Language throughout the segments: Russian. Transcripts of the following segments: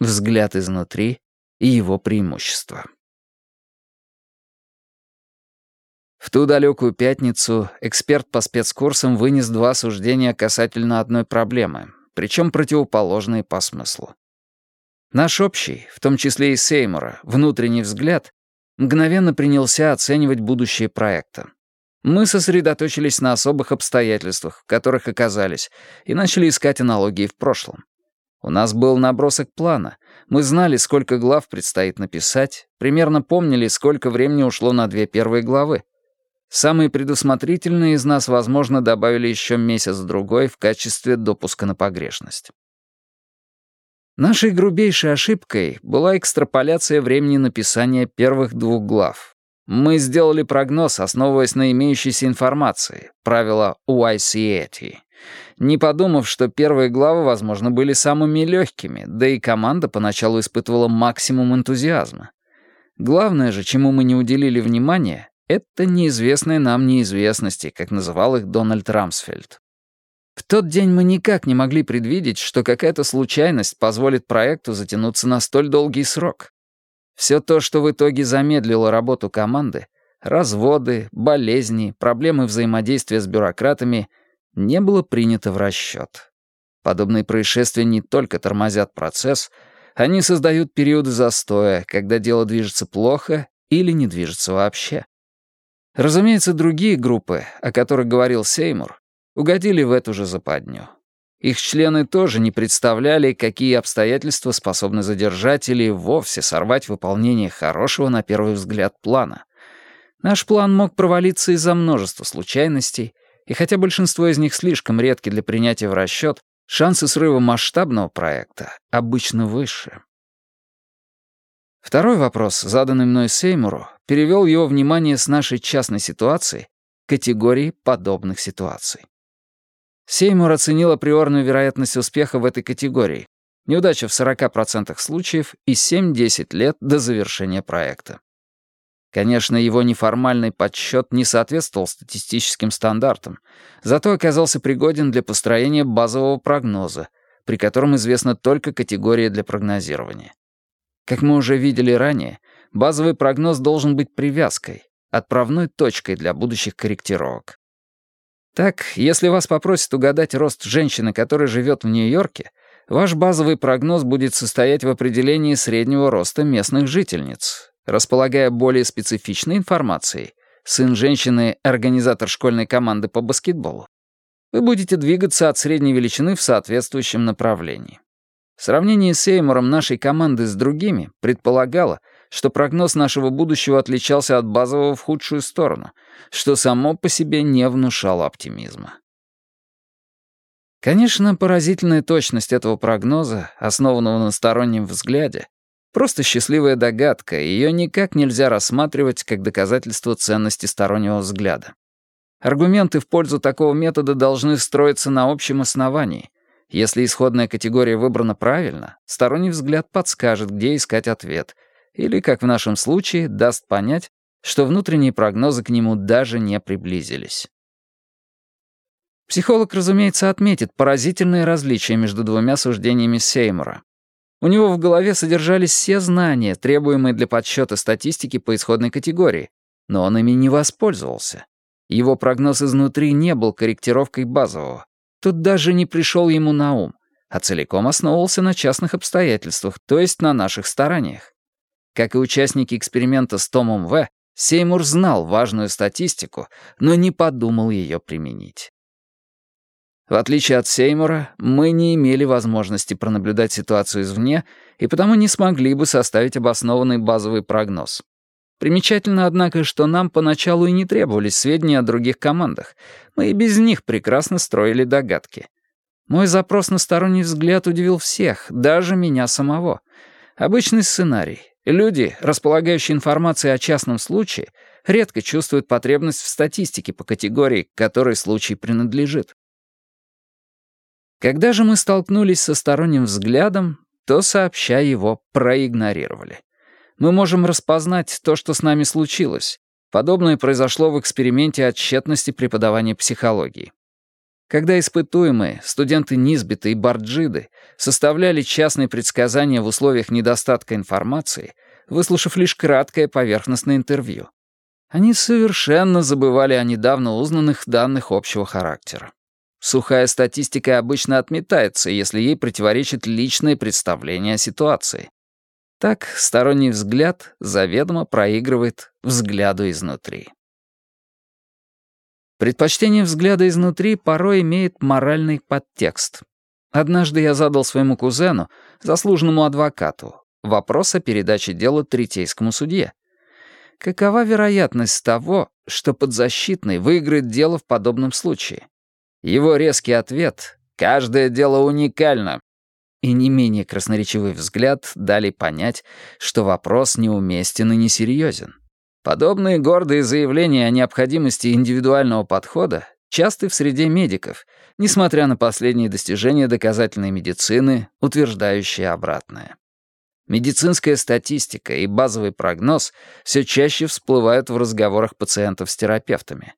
взгляд изнутри и его преимущества. В ту далекую пятницу эксперт по спецкурсам вынес два суждения касательно одной проблемы, причем противоположные по смыслу. Наш общий, в том числе и Сеймура, внутренний взгляд мгновенно принялся оценивать будущее проекта. Мы сосредоточились на особых обстоятельствах, в которых оказались, и начали искать аналогии в прошлом. У нас был набросок плана. Мы знали, сколько глав предстоит написать, примерно помнили, сколько времени ушло на две первые главы. Самые предусмотрительные из нас, возможно, добавили еще месяц-другой в качестве допуска на погрешность. Нашей грубейшей ошибкой была экстраполяция времени написания первых двух глав. Мы сделали прогноз, основываясь на имеющейся информации, правила YCET, не подумав, что первые главы, возможно, были самыми легкими, да и команда поначалу испытывала максимум энтузиазма. Главное же, чему мы не уделили внимания, это неизвестные нам неизвестности, как называл их Дональд Рамсфельд. В тот день мы никак не могли предвидеть, что какая-то случайность позволит проекту затянуться на столь долгий срок. Все то, что в итоге замедлило работу команды, разводы, болезни, проблемы взаимодействия с бюрократами, не было принято в расчет. Подобные происшествия не только тормозят процесс, они создают периоды застоя, когда дело движется плохо или не движется вообще. Разумеется, другие группы, о которых говорил Сеймур, угодили в эту же западню. Их члены тоже не представляли, какие обстоятельства способны задержать или вовсе сорвать выполнение хорошего на первый взгляд плана. Наш план мог провалиться из-за множества случайностей, и хотя большинство из них слишком редки для принятия в расчет, шансы срыва масштабного проекта обычно выше. Второй вопрос, заданный мной Сеймуру, перевел его внимание с нашей частной ситуации к категории подобных ситуаций. Сеймур оценил априорную вероятность успеха в этой категории. Неудача в 40% случаев и 7-10 лет до завершения проекта. Конечно, его неформальный подсчет не соответствовал статистическим стандартам, зато оказался пригоден для построения базового прогноза, при котором известна только категория для прогнозирования. Как мы уже видели ранее, базовый прогноз должен быть привязкой, отправной точкой для будущих корректировок. Так, если вас попросят угадать рост женщины, которая живет в Нью-Йорке, ваш базовый прогноз будет состоять в определении среднего роста местных жительниц. Располагая более специфичной информацией, сын женщины — организатор школьной команды по баскетболу, вы будете двигаться от средней величины в соответствующем направлении. Сравнение с Сеймуром нашей команды с другими предполагало, что прогноз нашего будущего отличался от базового в худшую сторону, что само по себе не внушало оптимизма. Конечно, поразительная точность этого прогноза, основанного на стороннем взгляде, просто счастливая догадка, ее никак нельзя рассматривать как доказательство ценности стороннего взгляда. Аргументы в пользу такого метода должны строиться на общем основании. Если исходная категория выбрана правильно, сторонний взгляд подскажет, где искать ответ — или, как в нашем случае, даст понять, что внутренние прогнозы к нему даже не приблизились. Психолог, разумеется, отметит поразительные различия между двумя суждениями Сеймура. У него в голове содержались все знания, требуемые для подсчета статистики по исходной категории, но он ими не воспользовался. Его прогноз изнутри не был корректировкой базового. Тут даже не пришел ему на ум, а целиком основывался на частных обстоятельствах, то есть на наших стараниях. Как и участники эксперимента с Томом В., Сеймур знал важную статистику, но не подумал ее применить. В отличие от Сеймура, мы не имели возможности пронаблюдать ситуацию извне и потому не смогли бы составить обоснованный базовый прогноз. Примечательно, однако, что нам поначалу и не требовались сведения о других командах. Мы и без них прекрасно строили догадки. Мой запрос на сторонний взгляд удивил всех, даже меня самого. Обычный сценарий. Люди, располагающие информацией о частном случае, редко чувствуют потребность в статистике по категории, к которой случай принадлежит. Когда же мы столкнулись со сторонним взглядом, то, сообща его, проигнорировали. Мы можем распознать то, что с нами случилось. Подобное произошло в эксперименте о тщетности преподавания психологии. Когда испытуемые, студенты Низбита и Барджиды, составляли частные предсказания в условиях недостатка информации, выслушав лишь краткое поверхностное интервью, они совершенно забывали о недавно узнанных данных общего характера. Сухая статистика обычно отметается, если ей противоречит личное представление о ситуации. Так сторонний взгляд заведомо проигрывает взгляду изнутри. Предпочтение взгляда изнутри порой имеет моральный подтекст. Однажды я задал своему кузену, заслуженному адвокату, вопрос о передаче дела третейскому судье. Какова вероятность того, что подзащитный выиграет дело в подобном случае? Его резкий ответ «Каждое дело уникально» и не менее красноречивый взгляд дали понять, что вопрос неуместен и несерьезен. Подобные гордые заявления о необходимости индивидуального подхода часты в среде медиков, несмотря на последние достижения доказательной медицины, утверждающие обратное. Медицинская статистика и базовый прогноз все чаще всплывают в разговорах пациентов с терапевтами.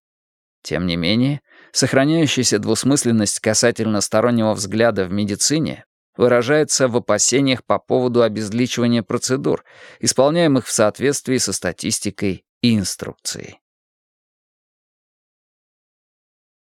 Тем не менее, сохраняющаяся двусмысленность касательно стороннего взгляда в медицине выражается в опасениях по поводу обезличивания процедур, исполняемых в соответствии со статистикой и инструкцией.